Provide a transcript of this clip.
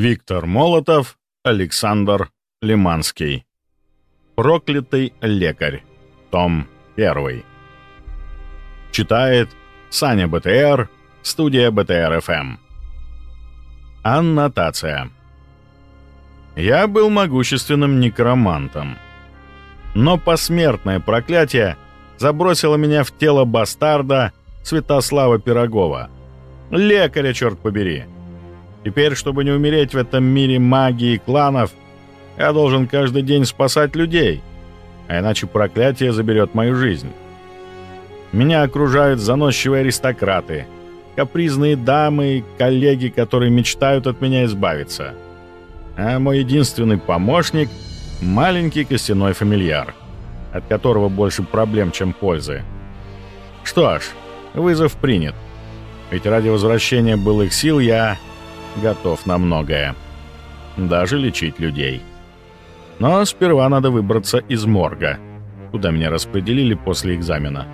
Виктор Молотов, Александр Лиманский. Проклятый лекарь. Том 1. Читает Саня БТР, студия БТР ФМ. Аннотация. Я был могущественным некромантом. Но посмертное проклятие забросило меня в тело бастарда Святослава Пирогова. Лекаря, черт побери. Теперь, чтобы не умереть в этом мире магии и кланов, я должен каждый день спасать людей, а иначе проклятие заберет мою жизнь. Меня окружают заносчивые аристократы, капризные дамы и коллеги, которые мечтают от меня избавиться. А мой единственный помощник — маленький костяной фамильяр, от которого больше проблем, чем пользы. Что ж, вызов принят. Ведь ради возвращения былых сил я готов на многое. Даже лечить людей. Но сперва надо выбраться из морга, куда меня распределили после экзамена.